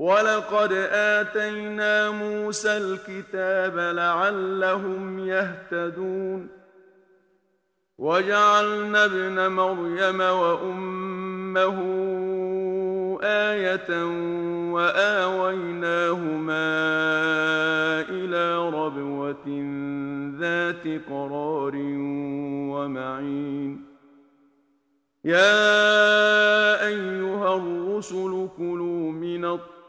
وَلَقَدْ آتَيْنَا مُوسَى الْكِتَابَ لَعَلَّهُمْ يَهْتَدُونَ وَجَعَلْنَا ابْنَ مَرْيَمَ وَأُمَّهُ آيَةً وَآوَيْنَاهُمَا إِلَى رَبْوَةٍ ذَاتِ قَرَارٍ وَمَعِينٍ يَا أَيُّهَا الرُّسُلُ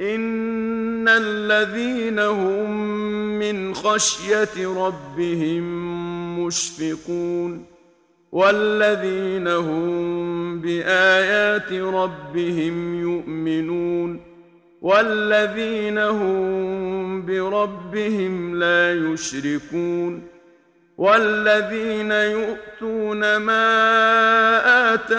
ان الذين هم من خشيه ربهم مشفقون والذين هم بايات ربهم يؤمنون والذين هم بربهم لا يشركون والذين يؤتون ما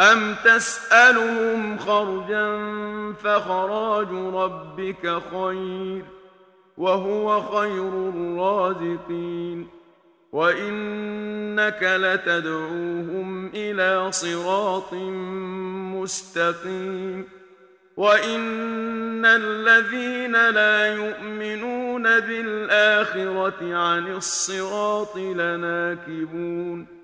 أم تسألهم خرجا فخراج ربك خير وهو خير الرازقين وإنك لتدعوهم إلى صراط مستقيم وإن الذين لا يؤمنون بالآخرة عن الصراط لناكبون